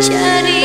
Jadi